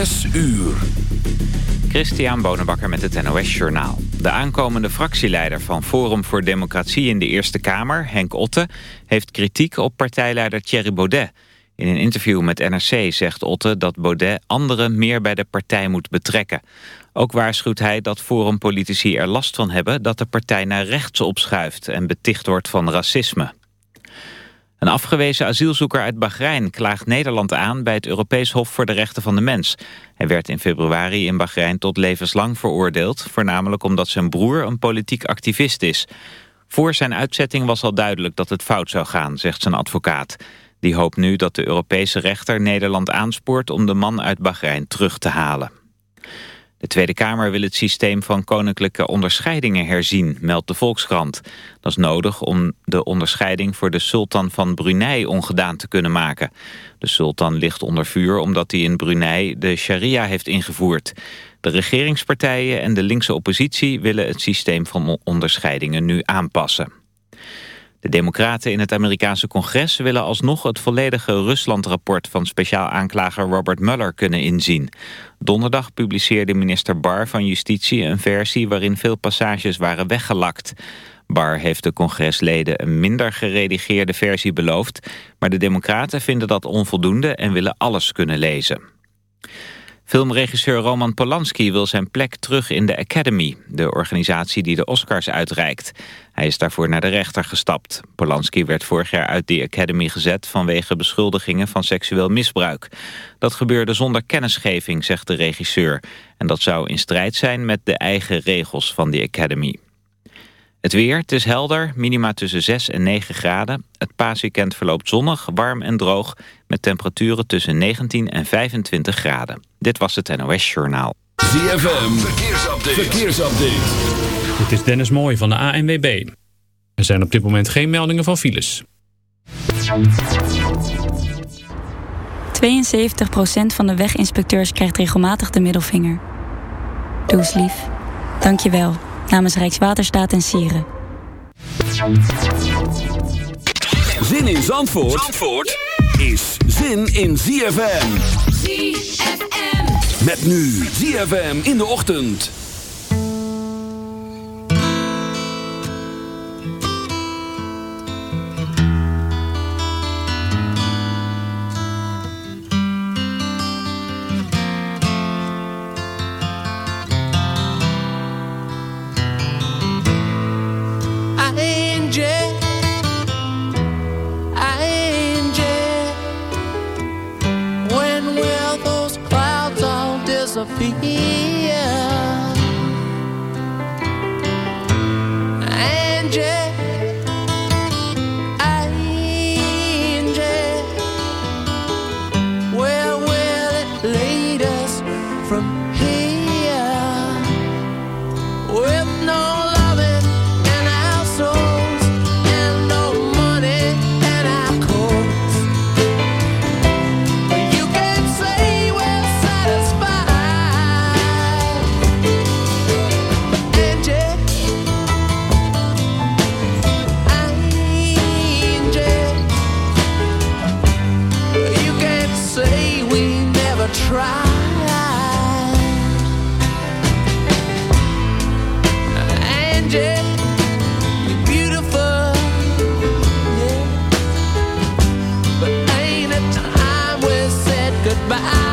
Zes uur. Christian Bonenbakker met het NOS Journaal. De aankomende fractieleider van Forum voor Democratie in de Eerste Kamer, Henk Otte, heeft kritiek op partijleider Thierry Baudet. In een interview met NRC zegt Otte dat Baudet anderen meer bij de partij moet betrekken. Ook waarschuwt hij dat Forum-politici er last van hebben dat de partij naar rechts opschuift en beticht wordt van racisme. Een afgewezen asielzoeker uit Bahrein klaagt Nederland aan bij het Europees Hof voor de Rechten van de Mens. Hij werd in februari in Bahrein tot levenslang veroordeeld, voornamelijk omdat zijn broer een politiek activist is. Voor zijn uitzetting was al duidelijk dat het fout zou gaan, zegt zijn advocaat. Die hoopt nu dat de Europese rechter Nederland aanspoort om de man uit Bahrein terug te halen. De Tweede Kamer wil het systeem van koninklijke onderscheidingen herzien, meldt de Volkskrant. Dat is nodig om de onderscheiding voor de sultan van Brunei ongedaan te kunnen maken. De sultan ligt onder vuur omdat hij in Brunei de sharia heeft ingevoerd. De regeringspartijen en de linkse oppositie willen het systeem van onderscheidingen nu aanpassen. De democraten in het Amerikaanse congres willen alsnog het volledige Rusland-rapport van speciaal aanklager Robert Mueller kunnen inzien. Donderdag publiceerde minister Barr van Justitie een versie waarin veel passages waren weggelakt. Barr heeft de congresleden een minder geredigeerde versie beloofd, maar de democraten vinden dat onvoldoende en willen alles kunnen lezen. Filmregisseur Roman Polanski wil zijn plek terug in de Academy, de organisatie die de Oscars uitreikt. Hij is daarvoor naar de rechter gestapt. Polanski werd vorig jaar uit de Academy gezet vanwege beschuldigingen van seksueel misbruik. Dat gebeurde zonder kennisgeving, zegt de regisseur. En dat zou in strijd zijn met de eigen regels van de Academy. Het weer, het is helder, minima tussen 6 en 9 graden. Het paasweekend verloopt zonnig, warm en droog... met temperaturen tussen 19 en 25 graden. Dit was het NOS Journaal. ZFM, verkeersupdate. verkeersupdate. Dit is Dennis Mooij van de ANWB. Er zijn op dit moment geen meldingen van files. 72% van de weginspecteurs krijgt regelmatig de middelvinger. Doe eens lief. Dank je wel namens Rijkswaterstaat en Sieren. Zin in Zandvoort, Zandvoort is zin in ZFM. ZFM. Met nu ZFM in de ochtend. philosophy. goodbye?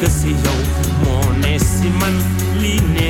Kasi yaw, mone see my ne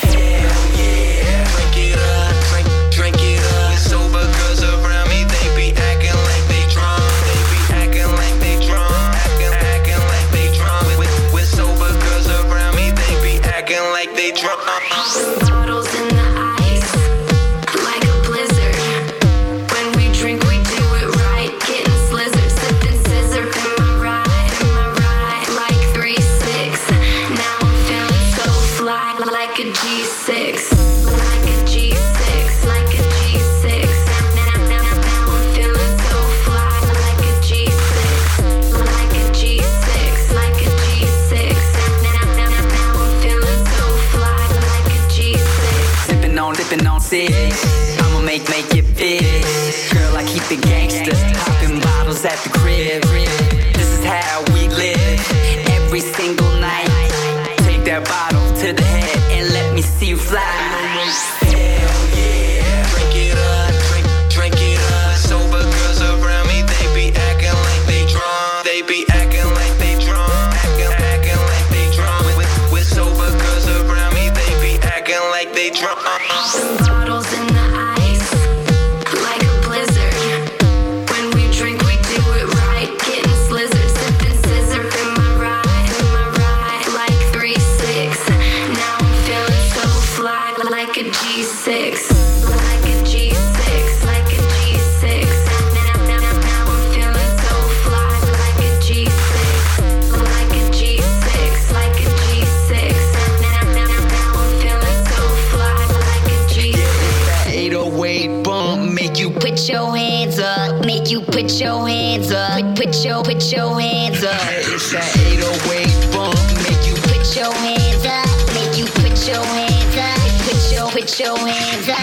Your hands up.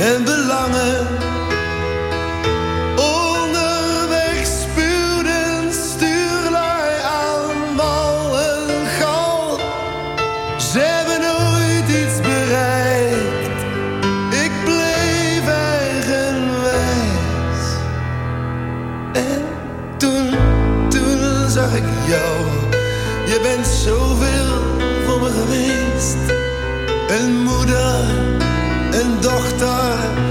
En belangen. Onderweg spuwden stuurlui aan wal en gal. Ze hebben nooit iets bereikt. Ik bleef eigenwijs. En toen, toen zag ik jou. Je bent zoveel voor me geweest. Een moeder, dochter,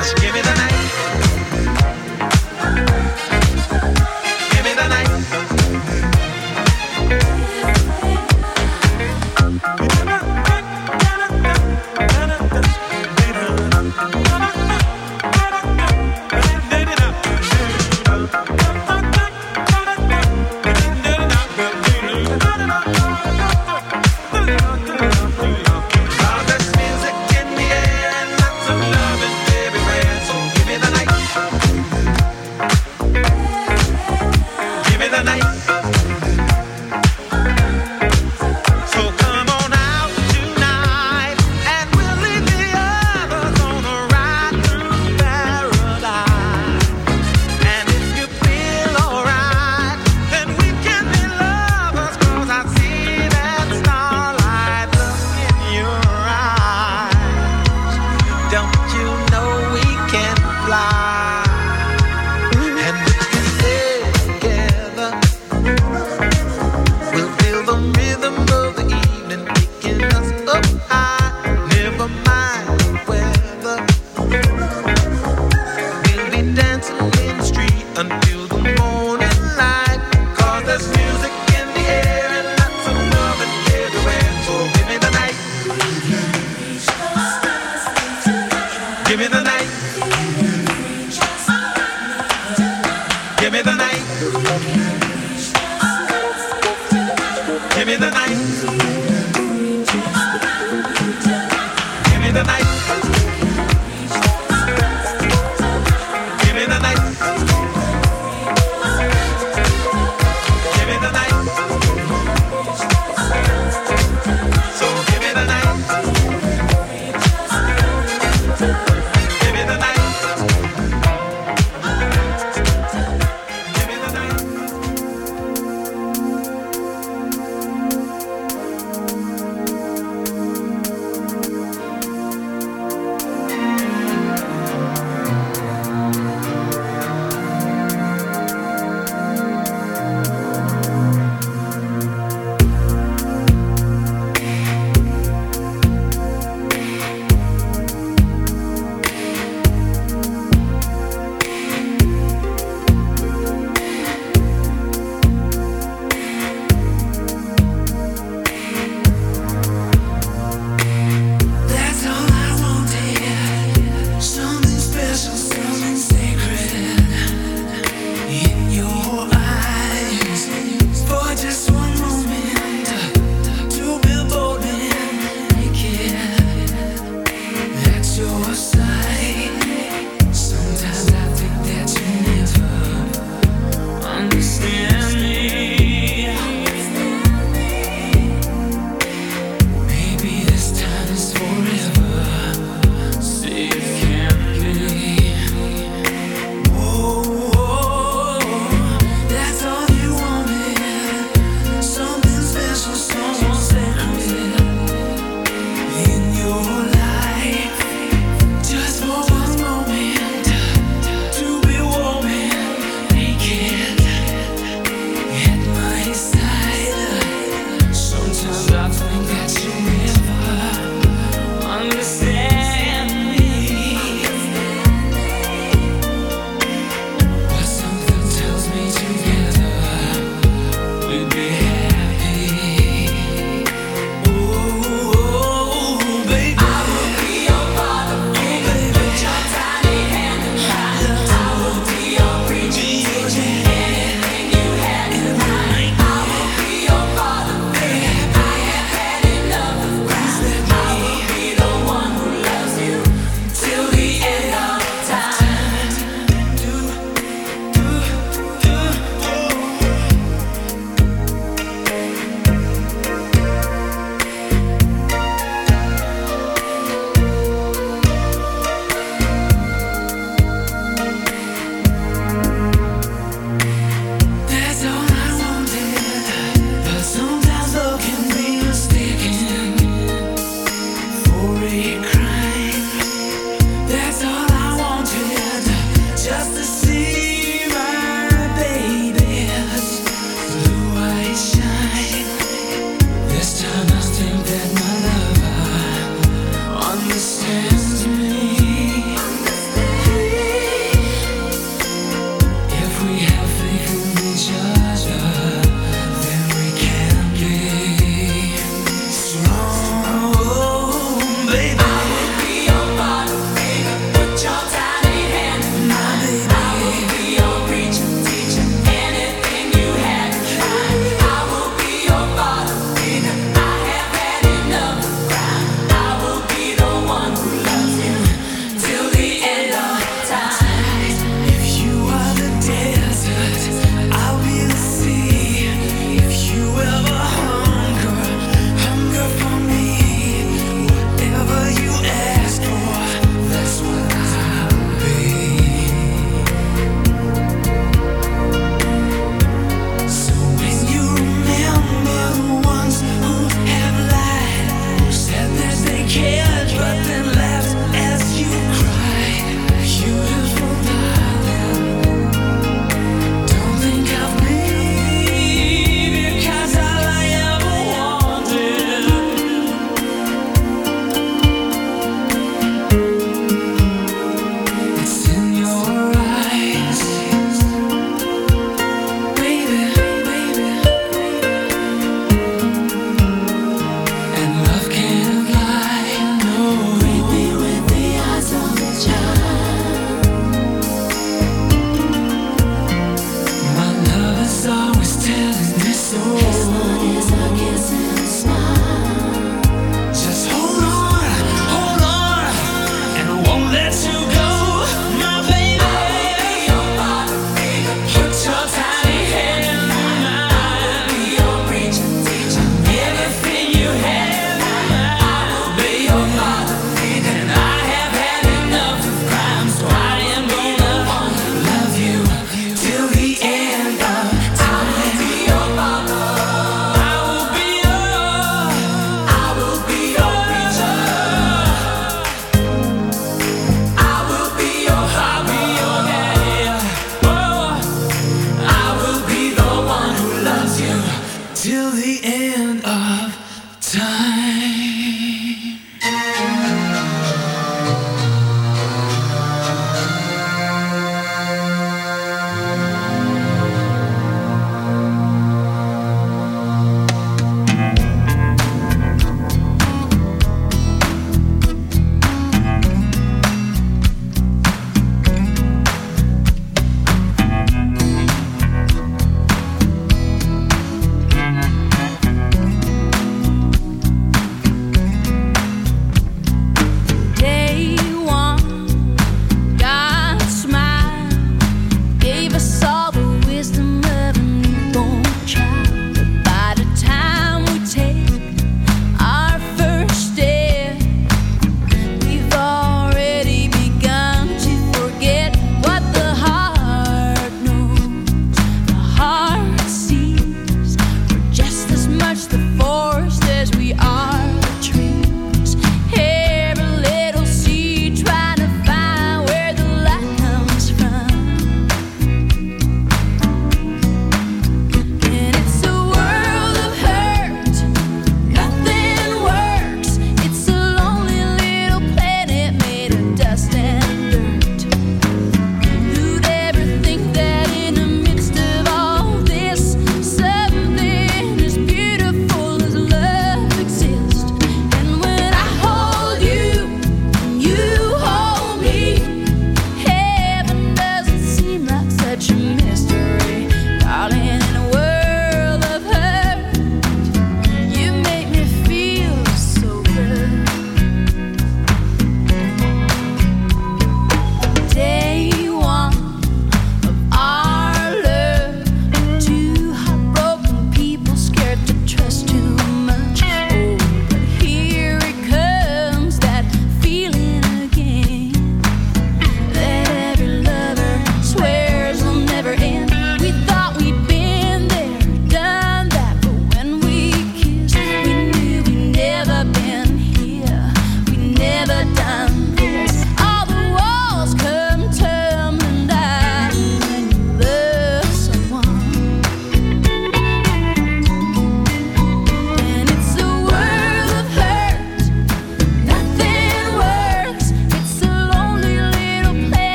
Just give me the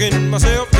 Working, myself